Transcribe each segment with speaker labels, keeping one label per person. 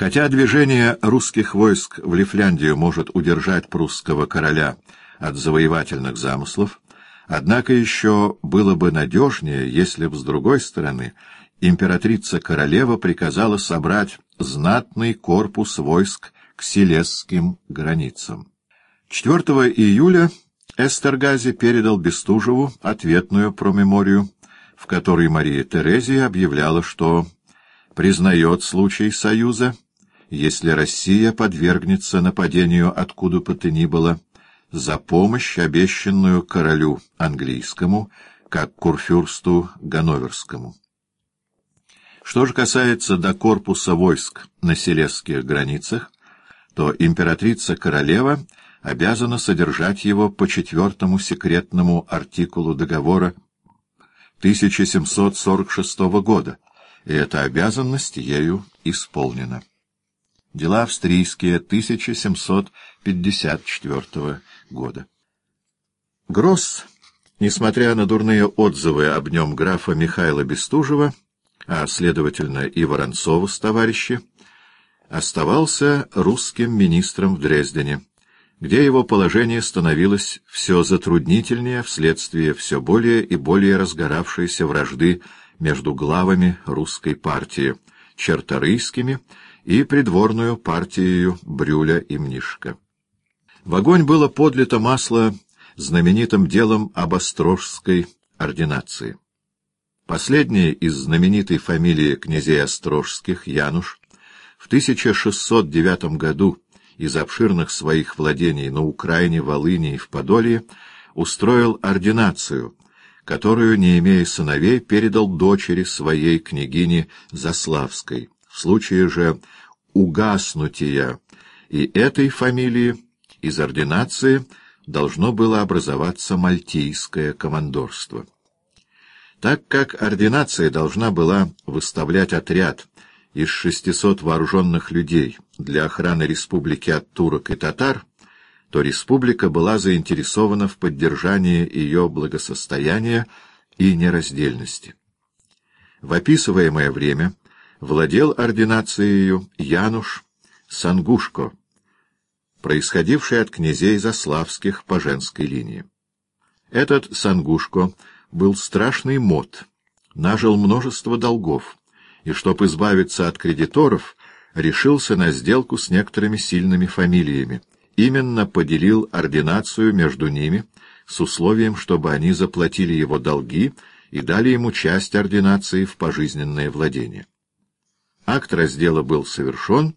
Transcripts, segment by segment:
Speaker 1: Хотя движение русских войск в Лифляндию может удержать прусского короля от завоевательных замыслов, однако еще было бы надежнее, если б, с другой стороны, императрица-королева приказала собрать знатный корпус войск к селесским границам. 4 июля Эстергази передал Бестужеву ответную промеморию, в которой Мария Терезия объявляла, что признает случай союза, если Россия подвергнется нападению откуда бы то ни было, за помощь, обещанную королю английскому, как курфюрсту Ганноверскому. Что же касается до корпуса войск на селесских границах, то императрица-королева обязана содержать его по четвертому секретному артикулу договора 1746 года, и эта обязанность ею исполнена. Дела австрийские 1754 года. Гросс, несмотря на дурные отзывы об нем графа Михаила Бестужева, а, следовательно, и Воронцова с товарищи, оставался русским министром в Дрездене, где его положение становилось все затруднительнее вследствие все более и более разгоравшейся вражды между главами русской партии, черторийскими и придворную партией Брюля и Мнишка. В огонь было подлито масло знаменитым делом об Острожской ординации. Последний из знаменитой фамилии князей Острожских, Януш, в 1609 году из обширных своих владений на Украине, Волыни и в Подолье устроил ординацию, которую, не имея сыновей, передал дочери своей княгине Заславской. В случае же угаснутия и этой фамилии из ординации должно было образоваться мальтийское командорство. Так как ординация должна была выставлять отряд из 600 вооруженных людей для охраны республики от турок и татар, то республика была заинтересована в поддержании ее благосостояния и нераздельности. В описываемое время владел ординацией Януш Сангушко, происходивший от князей Заславских по женской линии. Этот Сангушко — был страшный мод, нажил множество долгов, и, чтоб избавиться от кредиторов, решился на сделку с некоторыми сильными фамилиями. Именно поделил ординацию между ними с условием, чтобы они заплатили его долги и дали ему часть ординации в пожизненное владение. Акт раздела был совершен,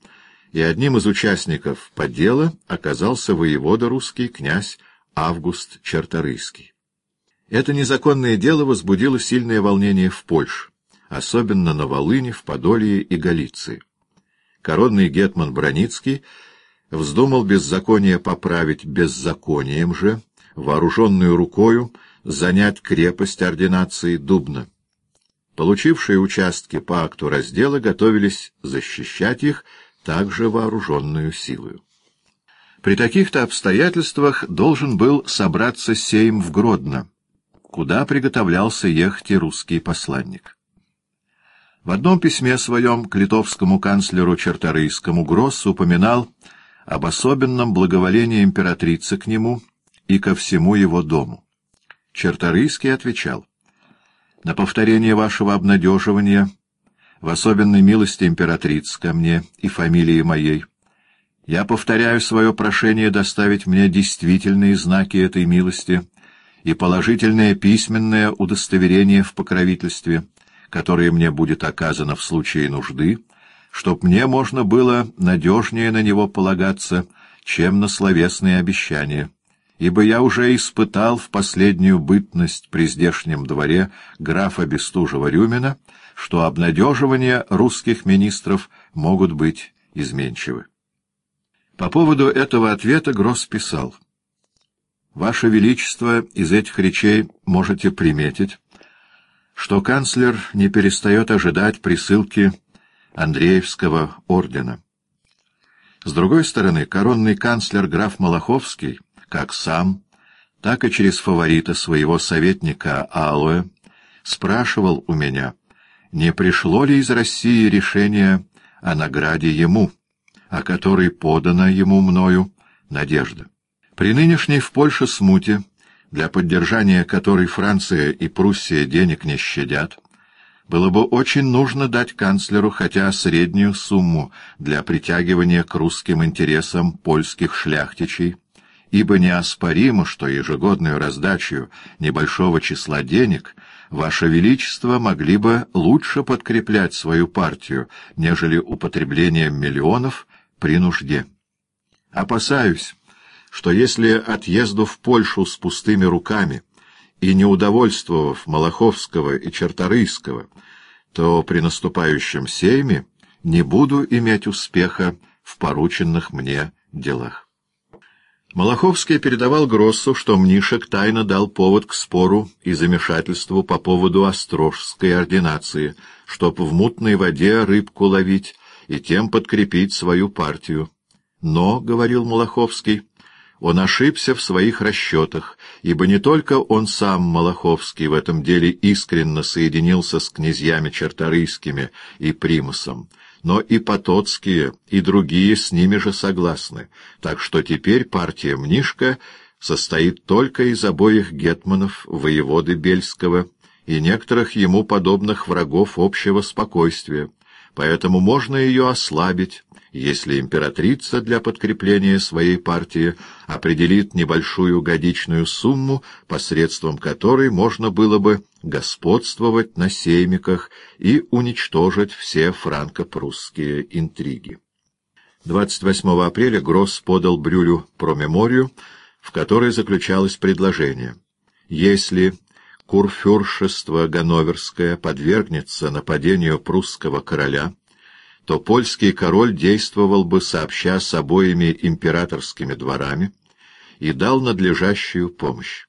Speaker 1: и одним из участников подела оказался воевода русский князь Август Черторийский. Это незаконное дело возбудило сильное волнение в Польше, особенно на Волыне, в Подолье и Галиции. Коронный гетман Броницкий вздумал беззаконие поправить беззаконием же, вооруженную рукою занять крепость ординации Дубна. Получившие участки по акту раздела готовились защищать их также вооруженную силою. При таких-то обстоятельствах должен был собраться сейм в Гродно, куда приготовлялся ехать и русский посланник. В одном письме своем к литовскому канцлеру Черторийскому Гросс упоминал об особенном благоволении императрицы к нему и ко всему его дому. Черторийский отвечал, «На повторение вашего обнадеживания, в особенной милости императрицы ко мне и фамилии моей, я повторяю свое прошение доставить мне действительные знаки этой милости» и положительное письменное удостоверение в покровительстве, которое мне будет оказано в случае нужды, чтоб мне можно было надежнее на него полагаться, чем на словесные обещания, ибо я уже испытал в последнюю бытность при здешнем дворе графа Бестужева-Рюмина, что обнадеживания русских министров могут быть изменчивы. По поводу этого ответа Гросс писал — Ваше Величество из этих речей можете приметить, что канцлер не перестает ожидать присылки Андреевского ордена. С другой стороны, коронный канцлер граф Малаховский, как сам, так и через фаворита своего советника Алоэ, спрашивал у меня, не пришло ли из России решение о награде ему, о которой подана ему мною надежда. При нынешней в Польше смуте, для поддержания которой Франция и Пруссия денег не щадят, было бы очень нужно дать канцлеру хотя среднюю сумму для притягивания к русским интересам польских шляхтичей, ибо неоспоримо, что ежегодную раздачу небольшого числа денег Ваше Величество могли бы лучше подкреплять свою партию, нежели употреблением миллионов при нужде. Опасаюсь, что если отъезду в Польшу с пустыми руками и не удовольствовав Малаховского и Черторийского, то при наступающем сейме не буду иметь успеха в порученных мне делах. Малаховский передавал Гроссу, что Мнишек тайно дал повод к спору и замешательству по поводу Острожской ординации, чтоб в мутной воде рыбку ловить и тем подкрепить свою партию. Но, — говорил Малаховский, — он ошибся в своих расчетах, ибо не только он сам, Малаховский, в этом деле искренно соединился с князьями Черторийскими и Примусом, но и Потоцкие, и другие с ними же согласны, так что теперь партия Мнишка состоит только из обоих гетманов, воеводы Бельского и некоторых ему подобных врагов общего спокойствия, поэтому можно ее ослабить, если императрица для подкрепления своей партии определит небольшую годичную сумму, посредством которой можно было бы господствовать на сеймиках и уничтожить все франко-прусские интриги. 28 апреля Гросс подал Брюлю промеморию, в которой заключалось предложение. Если курфюршество Ганноверское подвергнется нападению прусского короля, то польский король действовал бы сообща с обоими императорскими дворами и дал надлежащую помощь.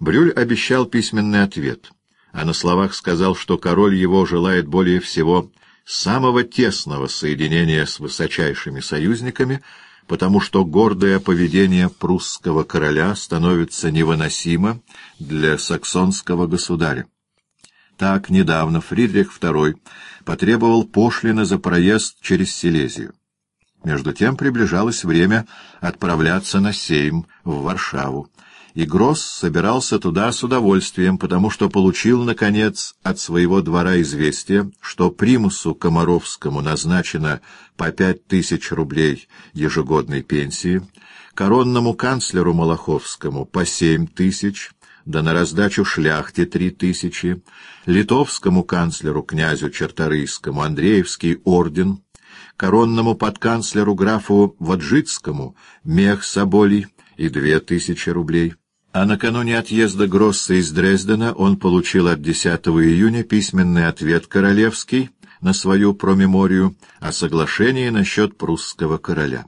Speaker 1: Брюль обещал письменный ответ, а на словах сказал, что король его желает более всего самого тесного соединения с высочайшими союзниками, потому что гордое поведение прусского короля становится невыносимо для саксонского государя. Так недавно Фридрих II потребовал пошлины за проезд через Силезию. Между тем приближалось время отправляться на Сейм в Варшаву, и Гросс собирался туда с удовольствием, потому что получил, наконец, от своего двора известие, что примусу Комаровскому назначено по пять тысяч рублей ежегодной пенсии, коронному канцлеру Малаховскому по семь тысяч, да на раздачу шляхте три тысячи, литовскому канцлеру князю Черторийскому Андреевский орден, коронному подканцлеру графу Ваджицкому мех соболей и две тысячи рублей. А накануне отъезда Гросса из Дрездена он получил от 10 июня письменный ответ королевский на свою промеморию о соглашении насчет прусского короля.